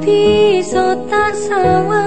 bisa tak sawa